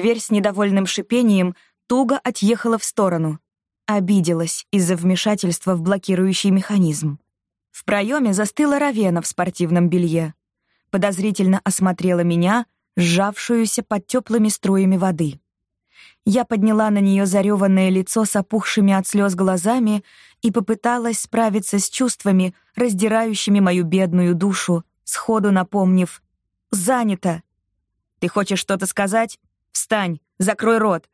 Дверь с недовольным шипением туго отъехала в сторону. Обиделась из-за вмешательства в блокирующий механизм. В проеме застыла Равена в спортивном белье. Подозрительно осмотрела меня, сжавшуюся под теплыми струями воды. Я подняла на нее зареванное лицо с опухшими от слез глазами и попыталась справиться с чувствами, раздирающими мою бедную душу, сходу напомнив «Занято!» «Ты хочешь что-то сказать? Встань, закрой рот!»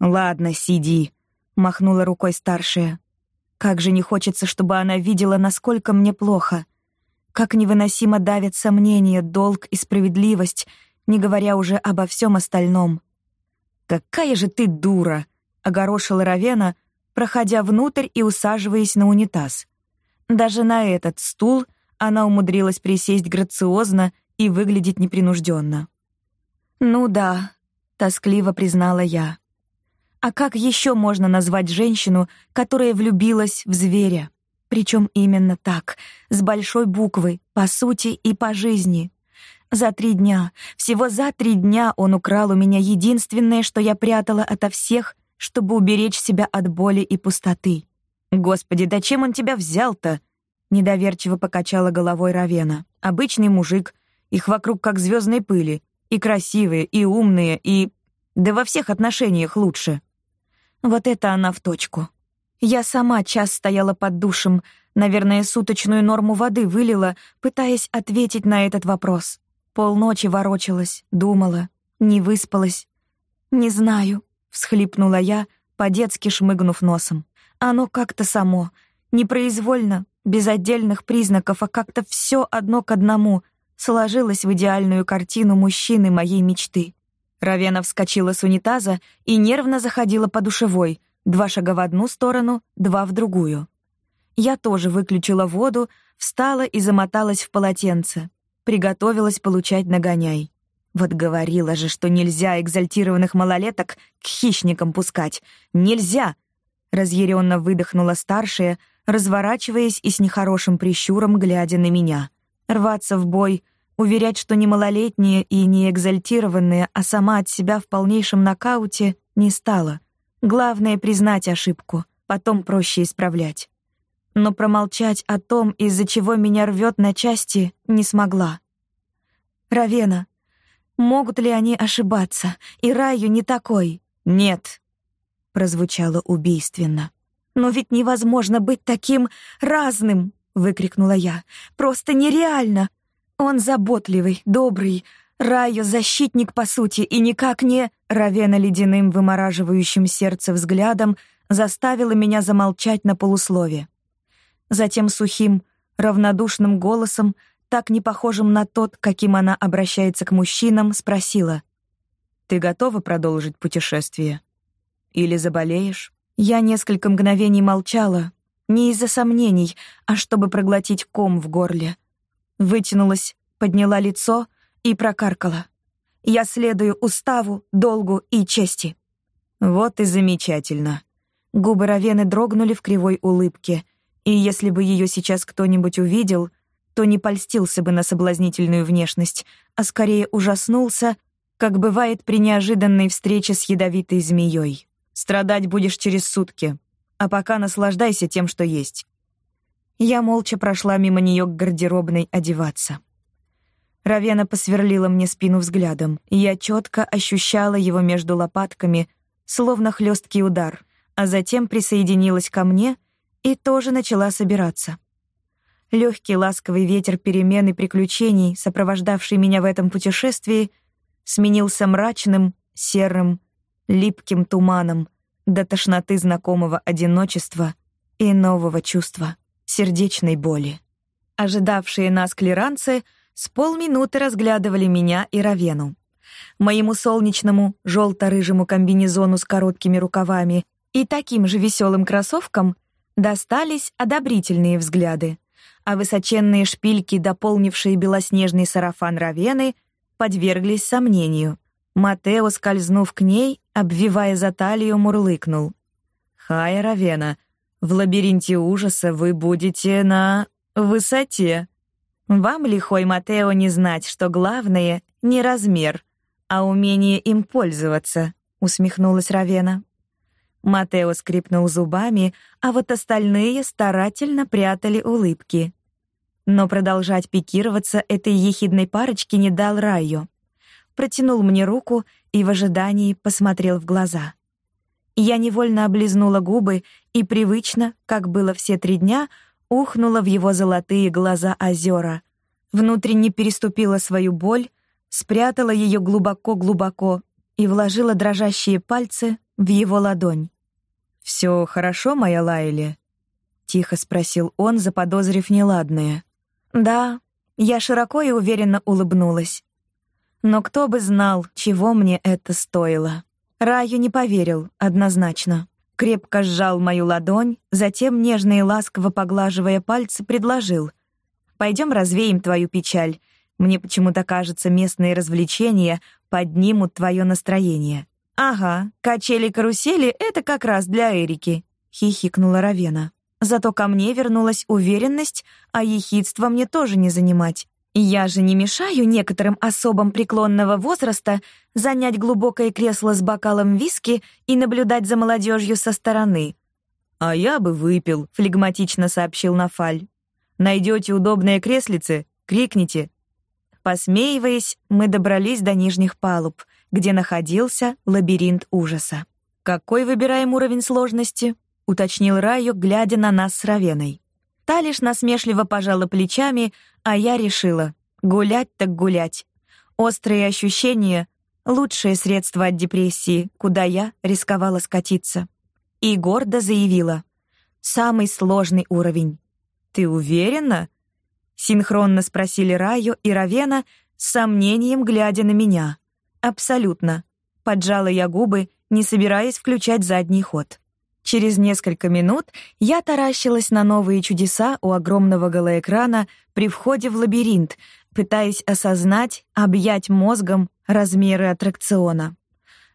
«Ладно, сиди», — махнула рукой старшая. Как же не хочется, чтобы она видела, насколько мне плохо. Как невыносимо давят сомнения, долг и справедливость, не говоря уже обо всем остальном. «Какая же ты дура!» — огорошила Равена, проходя внутрь и усаживаясь на унитаз. Даже на этот стул она умудрилась присесть грациозно и выглядеть непринужденно. «Ну да», — тоскливо признала я. А как еще можно назвать женщину, которая влюбилась в зверя? Причем именно так, с большой буквы, по сути и по жизни. За три дня, всего за три дня он украл у меня единственное, что я прятала ото всех, чтобы уберечь себя от боли и пустоты. «Господи, да чем он тебя взял-то?» Недоверчиво покачала головой Равена. «Обычный мужик, их вокруг как звездной пыли, и красивые, и умные, и... Да во всех отношениях лучше». Вот это она в точку. Я сама час стояла под душем, наверное, суточную норму воды вылила, пытаясь ответить на этот вопрос. Полночи ворочалась, думала, не выспалась. «Не знаю», — всхлипнула я, по-детски шмыгнув носом. «Оно как-то само, непроизвольно, без отдельных признаков, а как-то все одно к одному сложилось в идеальную картину мужчины моей мечты. Равена вскочила с унитаза и нервно заходила по душевой, два шага в одну сторону, два в другую. Я тоже выключила воду, встала и замоталась в полотенце. Приготовилась получать нагоняй. Вот говорила же, что нельзя экзальтированных малолеток к хищникам пускать. Нельзя! Разъяренно выдохнула старшая, разворачиваясь и с нехорошим прищуром глядя на меня. Рваться в бой — Уверять, что не малолетняя и не экзальтированная, а сама от себя в полнейшем нокауте, не стала. Главное — признать ошибку, потом проще исправлять. Но промолчать о том, из-за чего меня рвет на части, не смогла. «Равена, могут ли они ошибаться? И Раю не такой?» «Нет», — прозвучало убийственно. «Но ведь невозможно быть таким разным!» — выкрикнула я. «Просто нереально! Он заботливый, добрый, Райо — защитник, по сути, и никак не... Равена ледяным, вымораживающим сердце взглядом заставила меня замолчать на полуслове. Затем сухим, равнодушным голосом, так не похожим на тот, каким она обращается к мужчинам, спросила. «Ты готова продолжить путешествие? Или заболеешь?» Я несколько мгновений молчала, не из-за сомнений, а чтобы проглотить ком в горле — Вытянулась, подняла лицо и прокаркала. «Я следую уставу, долгу и чести». Вот и замечательно. Губы Равены дрогнули в кривой улыбке, и если бы ее сейчас кто-нибудь увидел, то не польстился бы на соблазнительную внешность, а скорее ужаснулся, как бывает при неожиданной встрече с ядовитой змеей. Страдать будешь через сутки, а пока наслаждайся тем, что есть. Я молча прошла мимо нее к гардеробной одеваться. Равена посверлила мне спину взглядом, и я четко ощущала его между лопатками, словно хлесткий удар, а затем присоединилась ко мне и тоже начала собираться. Легкий ласковый ветер перемен и приключений, сопровождавший меня в этом путешествии, сменился мрачным, серым, липким туманом до тошноты знакомого одиночества и нового чувства сердечной боли. Ожидавшие нас клиранцы с полминуты разглядывали меня и Равену. Моему солнечному желто-рыжему комбинезону с короткими рукавами и таким же веселым кроссовкам достались одобрительные взгляды, а высоченные шпильки, дополнившие белоснежный сарафан Равены, подверглись сомнению. Матео, скользнув к ней, обвивая за талию, мурлыкнул. «Хай, Равена, в лабиринте ужаса вы будете на высоте. Вам, лихой Матео, не знать, что главное — не размер, а умение им пользоваться, усмехнулась Равена. Матео скрипнул зубами, а вот остальные старательно прятали улыбки. Но продолжать пикироваться этой ехидной парочке не дал Райо. Протянул мне руку и в ожидании посмотрел в глаза. Я невольно облизнула губы и привычно, как было все три дня, ухнула в его золотые глаза озера. Внутренне переступила свою боль, спрятала ее глубоко-глубоко и вложила дрожащие пальцы в его ладонь. Все хорошо, моя Лайли?» — тихо спросил он, заподозрив неладное. «Да», — я широко и уверенно улыбнулась. Но кто бы знал, чего мне это стоило. Раю не поверил, однозначно. Крепко сжал мою ладонь, затем, нежно и ласково поглаживая пальцы, предложил. «Пойдем развеем твою печаль. Мне почему-то кажется, местные развлечения поднимут твое настроение». «Ага, качели-карусели — это как раз для Эрики», — хихикнула Равена. «Зато ко мне вернулась уверенность, а ехидство мне тоже не занимать. Я же не мешаю некоторым особам преклонного возраста занять глубокое кресло с бокалом виски и наблюдать за молодежью со стороны». «А я бы выпил», — флегматично сообщил Нафаль. «Найдете удобное креслице? Крикните». Посмеиваясь, мы добрались до нижних палуб — где находился лабиринт ужаса. «Какой выбираем уровень сложности?» — уточнил Райо, глядя на нас с Равеной. Та лишь насмешливо пожала плечами, а я решила — гулять так гулять. Острые ощущения — лучшее средство от депрессии, куда я рисковала скатиться. И гордо заявила — самый сложный уровень. «Ты уверена?» — синхронно спросили Райо и Равена, с сомнением глядя на меня. Абсолютно. Поджала я губы, не собираясь включать задний ход. Через несколько минут я таращилась на новые чудеса у огромного голоэкрана при входе в лабиринт, пытаясь осознать, объять мозгом размеры аттракциона.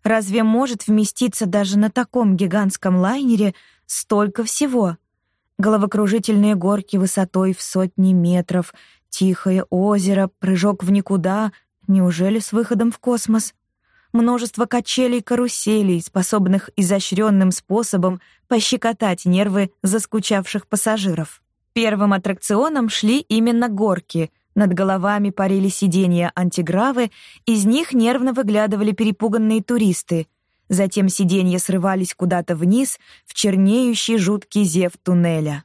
Разве может вместиться даже на таком гигантском лайнере столько всего? Головокружительные горки высотой в сотни метров, тихое озеро, прыжок в никуда, Неужели с выходом в космос? Множество качелей-каруселей, способных изощренным способом пощекотать нервы заскучавших пассажиров. Первым аттракционом шли именно горки. Над головами парили сиденья антигравы, из них нервно выглядывали перепуганные туристы. Затем сиденья срывались куда-то вниз, в чернеющий жуткий зев туннеля.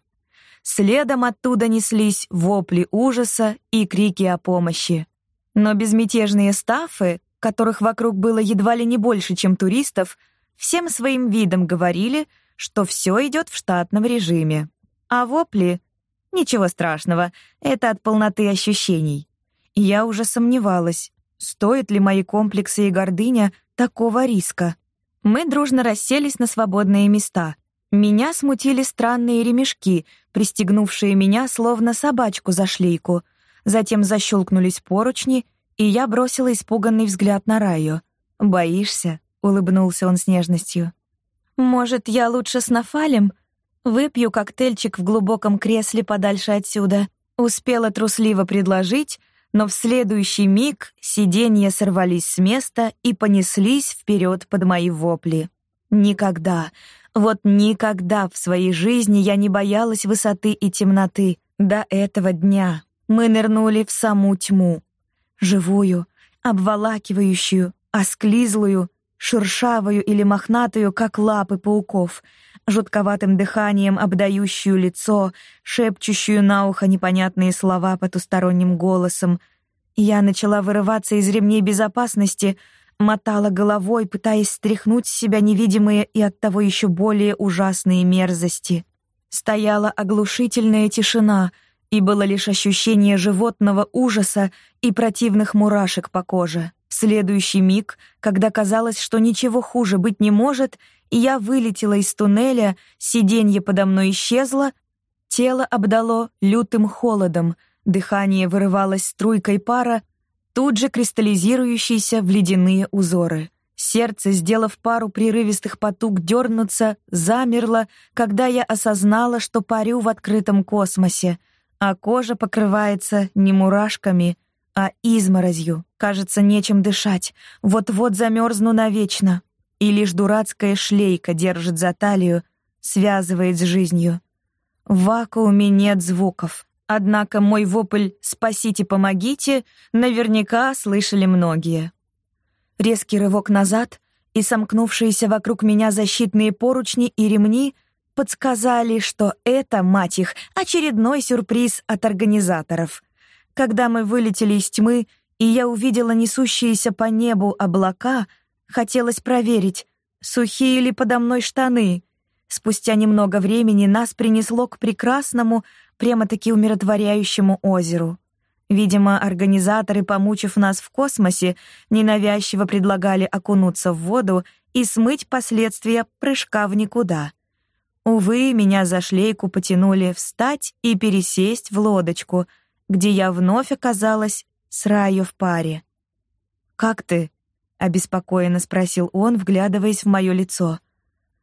Следом оттуда неслись вопли ужаса и крики о помощи. Но безмятежные стафы, которых вокруг было едва ли не больше, чем туристов, всем своим видом говорили, что все идет в штатном режиме. А вопли — ничего страшного, это от полноты ощущений. я уже сомневалась, стоит ли мои комплексы и гордыня такого риска. Мы дружно расселись на свободные места. Меня смутили странные ремешки, пристегнувшие меня словно собачку за шлейку — Затем защелкнулись поручни, и я бросила испуганный взгляд на Раю. «Боишься?» — улыбнулся он с нежностью. «Может, я лучше с Нафалем? Выпью коктейльчик в глубоком кресле подальше отсюда». Успела трусливо предложить, но в следующий миг сиденья сорвались с места и понеслись вперед под мои вопли. Никогда, вот никогда в своей жизни я не боялась высоты и темноты до этого дня. Мы нырнули в саму тьму, живую, обволакивающую, осклизлую, шершавую или мохнатую, как лапы пауков, жутковатым дыханием обдающую лицо, шепчущую на ухо непонятные слова потусторонним голосом. Я начала вырываться из ремней безопасности, мотала головой, пытаясь стряхнуть с себя невидимые и оттого еще более ужасные мерзости. Стояла оглушительная тишина — и было лишь ощущение животного ужаса и противных мурашек по коже. Следующий миг, когда казалось, что ничего хуже быть не может, и я вылетела из туннеля, сиденье подо мной исчезло, тело обдало лютым холодом, дыхание вырывалось струйкой пара, тут же кристаллизирующейся в ледяные узоры. Сердце, сделав пару прерывистых потуг дернуться, замерло, когда я осознала, что парю в открытом космосе — а кожа покрывается не мурашками, а изморозью, Кажется, нечем дышать. Вот-вот замерзну навечно. И лишь дурацкая шлейка держит за талию, связывает с жизнью. В вакууме нет звуков. Однако мой вопль «Спасите, помогите» наверняка слышали многие. Резкий рывок назад и сомкнувшиеся вокруг меня защитные поручни и ремни подсказали, что это, мать их, очередной сюрприз от организаторов. Когда мы вылетели из тьмы, и я увидела несущиеся по небу облака, хотелось проверить, сухие ли подо мной штаны. Спустя немного времени нас принесло к прекрасному, прямо-таки умиротворяющему озеру. Видимо, организаторы, помучив нас в космосе, ненавязчиво предлагали окунуться в воду и смыть последствия прыжка в никуда. Увы, меня за шлейку потянули встать и пересесть в лодочку, где я вновь оказалась с Раю в паре. «Как ты?» — обеспокоенно спросил он, вглядываясь в мое лицо.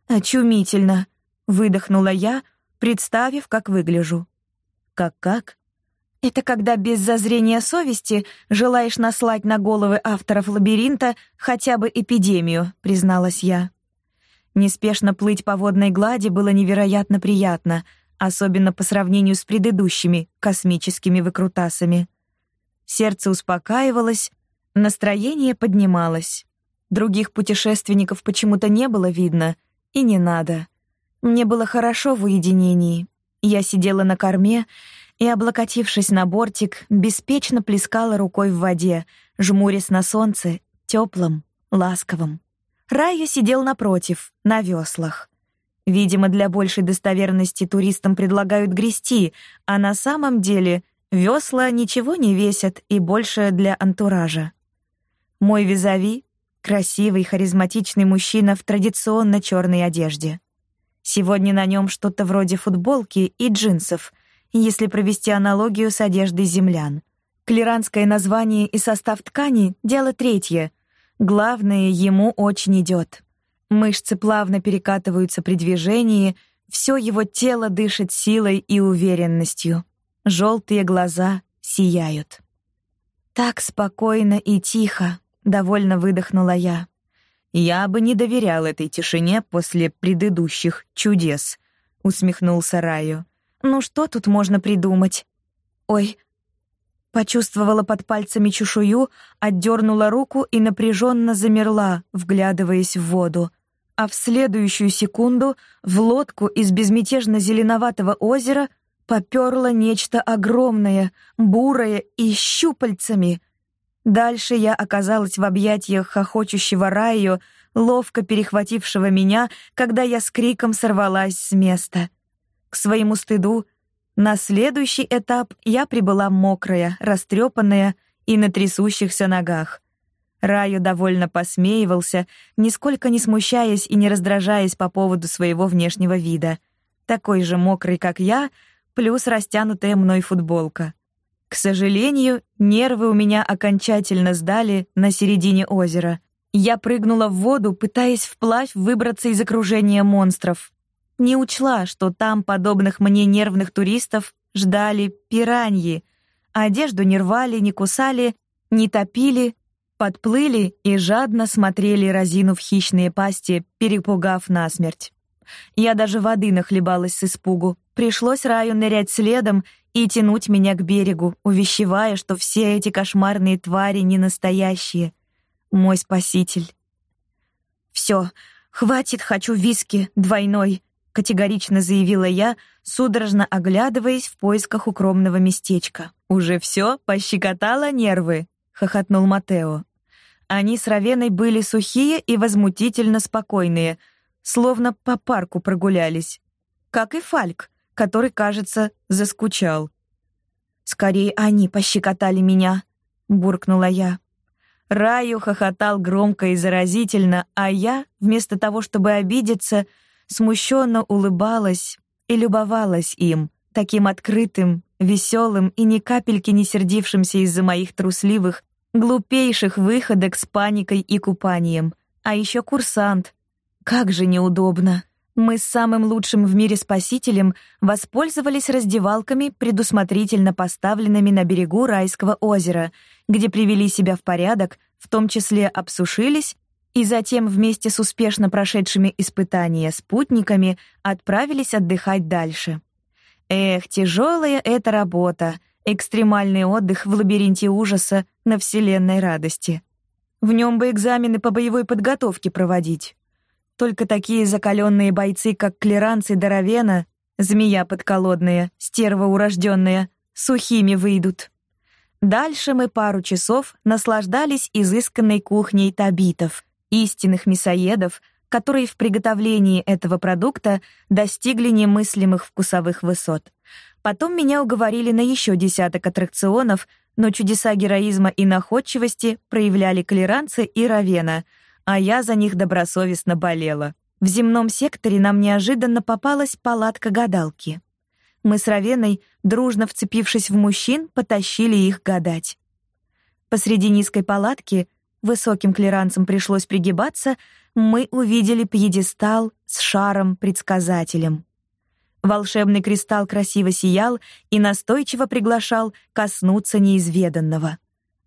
«Очумительно!» — выдохнула я, представив, как выгляжу. «Как-как?» Это когда без зазрения совести желаешь наслать на головы авторов лабиринта хотя бы эпидемию, призналась я. Неспешно плыть по водной глади было невероятно приятно, особенно по сравнению с предыдущими космическими выкрутасами. Сердце успокаивалось, настроение поднималось. Других путешественников почему-то не было видно, и не надо. Мне было хорошо в уединении. Я сидела на корме и, облокотившись на бортик, беспечно плескала рукой в воде, жмурясь на солнце, теплым, ласковым. Райя сидел напротив, на веслах. Видимо, для большей достоверности туристам предлагают грести, а на самом деле весла ничего не весят и больше для антуража. Мой визави — красивый, харизматичный мужчина в традиционно черной одежде. Сегодня на нем что-то вроде футболки и джинсов, если провести аналогию с одеждой землян. Клеранское название и состав ткани — дело третье. Главное, ему очень идет. Мышцы плавно перекатываются при движении, все его тело дышит силой и уверенностью. Желтые глаза сияют. «Так спокойно и тихо», — довольно выдохнула я. «Я бы не доверял этой тишине после предыдущих чудес», — усмехнулся Раю. Ну что тут можно придумать? Ой. Почувствовала под пальцами чешую, отдернула руку и напряженно замерла, вглядываясь в воду. А в следующую секунду в лодку из безмятежно зеленоватого озера попёрло нечто огромное, бурое и щупальцами. Дальше я оказалась в объятиях хохочущего Раю, ловко перехватившего меня, когда я с криком сорвалась с места. К своему стыду, на следующий этап я прибыла мокрая, растрепанная и на трясущихся ногах. Раю довольно посмеивался, нисколько не смущаясь и не раздражаясь по поводу своего внешнего вида. Такой же мокрый, как я, плюс растянутая мной футболка. К сожалению, нервы у меня окончательно сдали на середине озера. Я прыгнула в воду, пытаясь вплавь выбраться из окружения монстров не учла, что там подобных мне нервных туристов ждали пираньи. Одежду не рвали, не кусали, не топили, подплыли и жадно смотрели, разинув хищные пасти, перепугав насмерть. Я даже воды нахлебалась с испугу. Пришлось Раю нырять следом и тянуть меня к берегу, увещевая, что все эти кошмарные твари не настоящие. Мой спаситель. Все, хватит, хочу виски двойной категорично заявила я, судорожно оглядываясь в поисках укромного местечка. Уже все пощекотало нервы, хохотнул Матео. Они с Равеной были сухие и возмутительно спокойные, словно по парку прогулялись. Как и Фальк, который, кажется, заскучал. Скорее они пощекотали меня, буркнула я. Раю хохотал громко и заразительно, а я, вместо того, чтобы обидеться, смущенно улыбалась и любовалась им, таким открытым, веселым и ни капельки не сердившимся из-за моих трусливых, глупейших выходок с паникой и купанием. А еще курсант. Как же неудобно. Мы с самым лучшим в мире спасителем воспользовались раздевалками, предусмотрительно поставленными на берегу райского озера, где привели себя в порядок, в том числе обсушились и затем вместе с успешно прошедшими испытания спутниками отправились отдыхать дальше. Эх, тяжелая эта работа, экстремальный отдых в лабиринте ужаса на вселенной радости. В нем бы экзамены по боевой подготовке проводить. Только такие закаленные бойцы, как Клеранц и Доровена, змея подколодная, стерва урожденная, сухими выйдут. Дальше мы пару часов наслаждались изысканной кухней табитов, истинных мясоедов, которые в приготовлении этого продукта достигли немыслимых вкусовых высот. Потом меня уговорили на еще десяток аттракционов, но чудеса героизма и находчивости проявляли Клеранцы и Равена — а я за них добросовестно болела. В земном секторе нам неожиданно попалась палатка гадалки. Мы с Равеной, дружно вцепившись в мужчин, потащили их гадать. Посреди низкой палатки, высоким клеранцам пришлось пригибаться, мы увидели пьедестал с шаром-предсказателем. Волшебный кристалл красиво сиял и настойчиво приглашал коснуться неизведанного.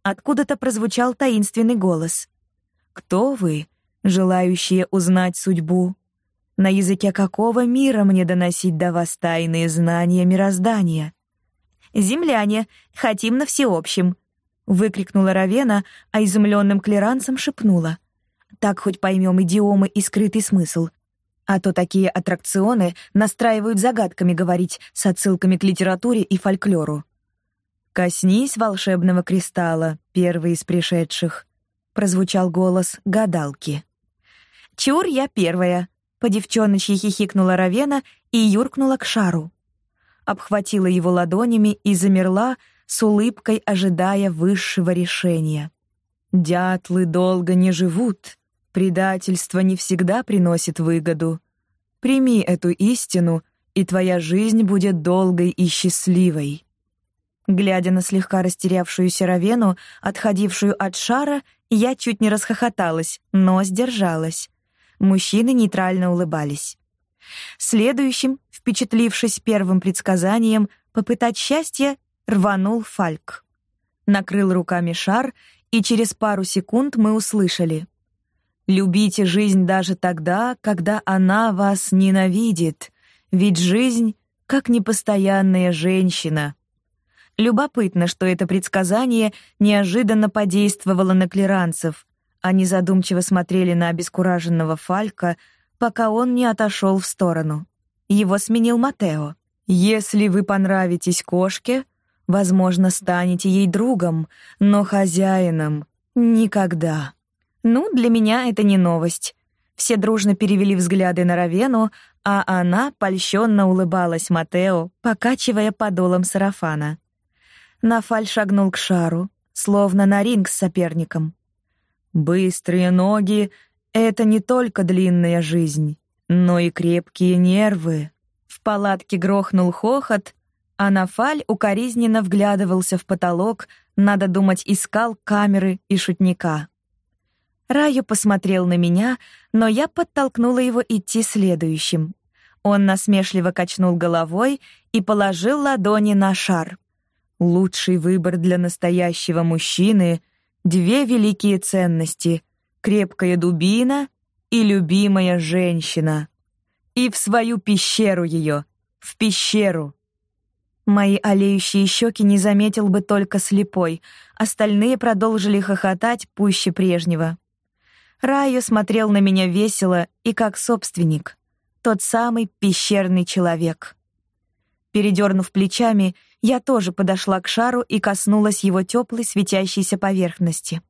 Откуда-то прозвучал таинственный голос. Кто вы, желающие узнать судьбу? На языке какого мира мне доносить до вас тайные знания мироздания? Земляне, хотим на всеобщем, выкрикнула Равена, а изумленным клеранцам шепнула: Так хоть поймем идиомы и скрытый смысл. А то такие аттракционы настраивают загадками говорить с отсылками к литературе и фольклору. Коснись волшебного кристалла, первый из пришедших прозвучал голос гадалки. «Чур, я первая!» — по девчоночьи хихикнула Равена и юркнула к шару. Обхватила его ладонями и замерла, с улыбкой ожидая высшего решения. «Дятлы долго не живут, предательство не всегда приносит выгоду. Прими эту истину, и твоя жизнь будет долгой и счастливой». Глядя на слегка растерявшуюся Равену, отходившую от шара, я чуть не расхохоталась, но сдержалась. Мужчины нейтрально улыбались. Следующим, впечатлившись первым предсказанием, попытать счастье, рванул Фальк. Накрыл руками шар, и через пару секунд мы услышали: "Любите жизнь даже тогда, когда она вас ненавидит, ведь жизнь как непостоянная женщина, Любопытно, что это предсказание неожиданно подействовало на клеранцев. Они задумчиво смотрели на обескураженного Фалька, пока он не отошел в сторону. Его сменил Матео. «Если вы понравитесь кошке, возможно, станете ей другом, но хозяином — никогда». Ну, для меня это не новость. Все дружно перевели взгляды на Равену, а она польщенно улыбалась Матео, покачивая подолом сарафана. Нафаль шагнул к шару, словно на ринг с соперником. Быстрые ноги — это не только длинная жизнь, но и крепкие нервы. В палатке грохнул хохот, а Нафаль укоризненно вглядывался в потолок, надо думать, искал камеры и шутника. Раю посмотрел на меня, но я подтолкнула его идти следующим. Он насмешливо качнул головой и положил ладони на шар. Лучший выбор для настоящего мужчины — две великие ценности — крепкая дубина и любимая женщина. И в свою пещеру ее, в пещеру. Мои олеющие щеки не заметил бы только слепой, остальные продолжили хохотать пуще прежнего. Райо смотрел на меня весело и как собственник, тот самый пещерный человек. Передернув плечами, я тоже подошла к шару и коснулась его теплой светящейся поверхности.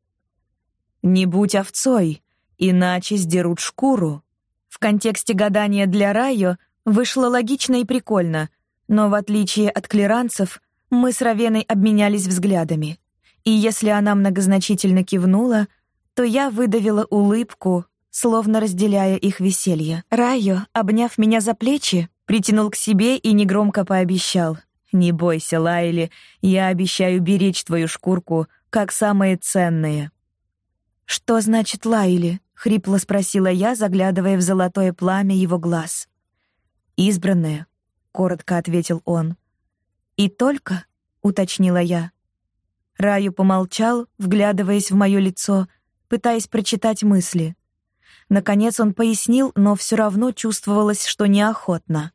«Не будь овцой, иначе сдерут шкуру». В контексте гадания для Райо вышло логично и прикольно, но в отличие от клеранцев, мы с Равеной обменялись взглядами. И если она многозначительно кивнула, то я выдавила улыбку, словно разделяя их веселье. Райо, обняв меня за плечи, притянул к себе и негромко пообещал — не бойся, Лайли, я обещаю беречь твою шкурку как самое ценное. Что значит Лайли? хрипло спросила я, заглядывая в золотое пламя его глаз. Избранная, коротко ответил он. И только, уточнила я. Раю помолчал, вглядываясь в моё лицо, пытаясь прочитать мысли. Наконец он пояснил, но все равно чувствовалось, что неохотно.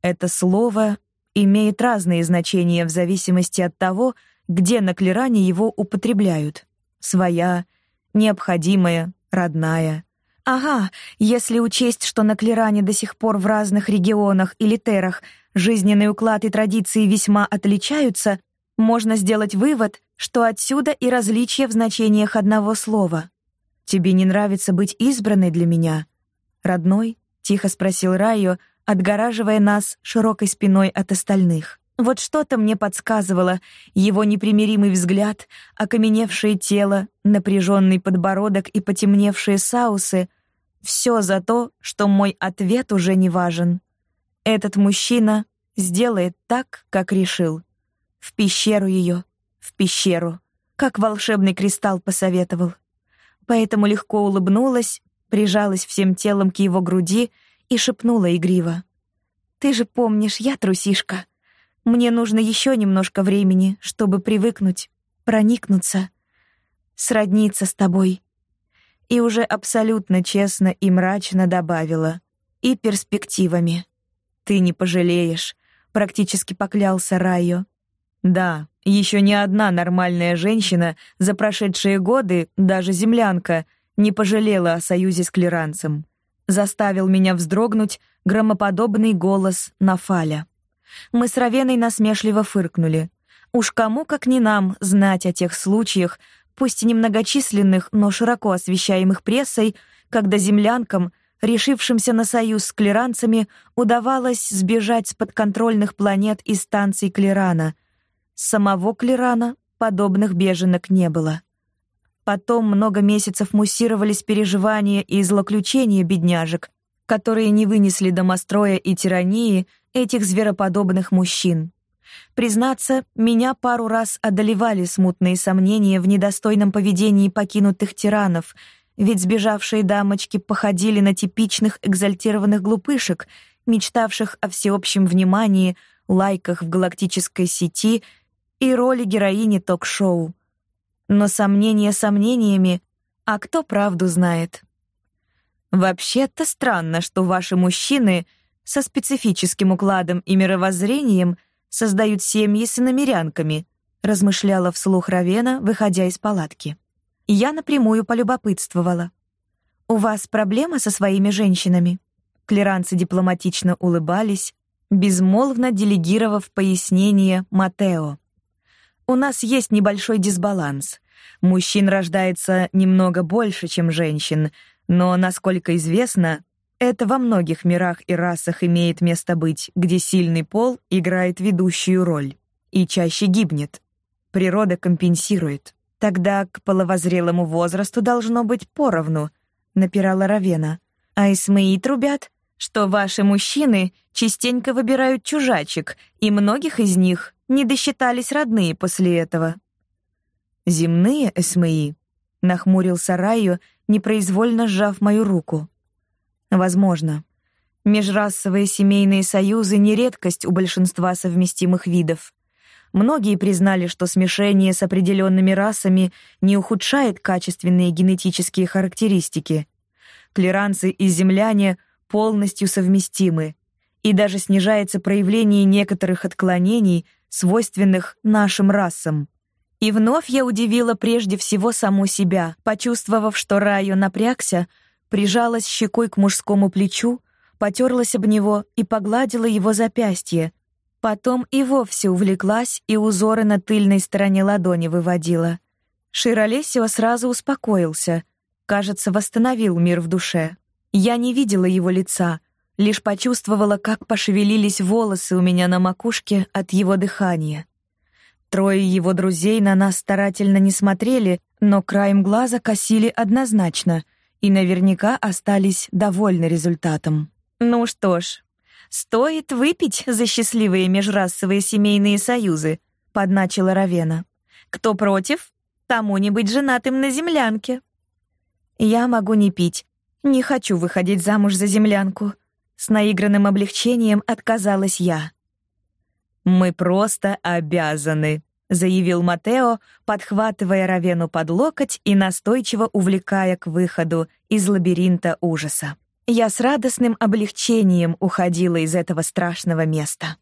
Это слово имеет разные значения в зависимости от того, где на клиране его употребляют. Своя, необходимая, родная. Ага, если учесть, что на клиране до сих пор в разных регионах или терах жизненный уклад и традиции весьма отличаются, можно сделать вывод, что отсюда и различие в значениях одного слова. Тебе не нравится быть избранной для меня, родной? тихо спросил Райо, отгораживая нас широкой спиной от остальных. Вот что-то мне подсказывало: его непримиримый взгляд, окаменевшее тело, напряженный подбородок и потемневшие саусы все за то, что мой ответ уже не важен. Этот мужчина сделает так, как решил. В пещеру ее, в пещеру, как волшебный кристалл посоветовал. Поэтому легко улыбнулась, прижалась всем телом к его груди и шепнула игриво: "Ты же помнишь, я трусишка. Мне нужно еще немножко времени, чтобы привыкнуть, проникнуться, сродниться с тобой". И уже абсолютно честно и мрачно добавила: "И перспективами. Ты не пожалеешь", практически поклялся Райо. Да, еще ни одна нормальная женщина за прошедшие годы, даже землянка, не пожалела о союзе с клиранцем. Заставил меня вздрогнуть громоподобный голос Нафаля. Мы с Равеной насмешливо фыркнули. Уж кому, как не нам, знать о тех случаях, пусть и немногочисленных, но широко освещаемых прессой, когда землянкам, решившимся на союз с клиранцами, удавалось сбежать с подконтрольных планет и станций Клирана — Самого Клирана подобных беженок не было. Потом много месяцев муссировались переживания и злоключения бедняжек, которые не вынесли домостроя и тирании этих звероподобных мужчин. Признаться, меня пару раз одолевали смутные сомнения в недостойном поведении покинутых тиранов, ведь сбежавшие дамочки походили на типичных экзальтированных глупышек, мечтавших о всеобщем внимании, лайках в галактической сети — и роли героини ток-шоу. Но сомнения сомнениями, а кто правду знает? Вообще-то странно, что ваши мужчины со специфическим укладом и мировоззрением создают семьи с иномерянками, размышляла вслух Равена, выходя из палатки. Я напрямую полюбопытствовала. У вас проблема со своими женщинами? Клеранцы дипломатично улыбались, безмолвно делегировав пояснение Матео. У нас есть небольшой дисбаланс. Мужчин рождается немного больше, чем женщин, но, насколько известно, это во многих мирах и расах имеет место быть, где сильный пол играет ведущую роль и чаще гибнет. Природа компенсирует. Тогда к половозрелому возрасту должно быть поровну, напирала Равена. А Исмеи трубят, что ваши мужчины частенько выбирают чужачек, и многих из них не досчитались родные после этого. Земные эсмеи, нахмурился Райо, непроизвольно сжав мою руку. Возможно. Межрасовые семейные союзы не редкость у большинства совместимых видов. Многие признали, что смешение с определенными расами не ухудшает качественные генетические характеристики. Клеранцы и земляне полностью совместимы, и даже снижается проявление некоторых отклонений — свойственных нашим расам. И вновь я удивила прежде всего саму себя, почувствовав, что Райо напрягся, прижалась щекой к мужскому плечу, потерлась об него и погладила его запястье. Потом и вовсе увлеклась и узоры на тыльной стороне ладони выводила. Широлесио сразу успокоился, кажется, восстановил мир в душе. Я не видела его лица, лишь почувствовала, как пошевелились волосы у меня на макушке от его дыхания. Трое его друзей на нас старательно не смотрели, но краем глаза косили однозначно и наверняка остались довольны результатом. Ну что ж, стоит выпить за счастливые межрасовые семейные союзы, подначила Равена. Кто против, тому не быть женатым на землянке. Я могу не пить. Не хочу выходить замуж за землянку. С наигранным облегчением отказалась я. Мы просто обязаны, заявил Матео, подхватывая Равену под локоть и настойчиво увлекая к выходу из лабиринта ужаса. Я с радостным облегчением уходила из этого страшного места.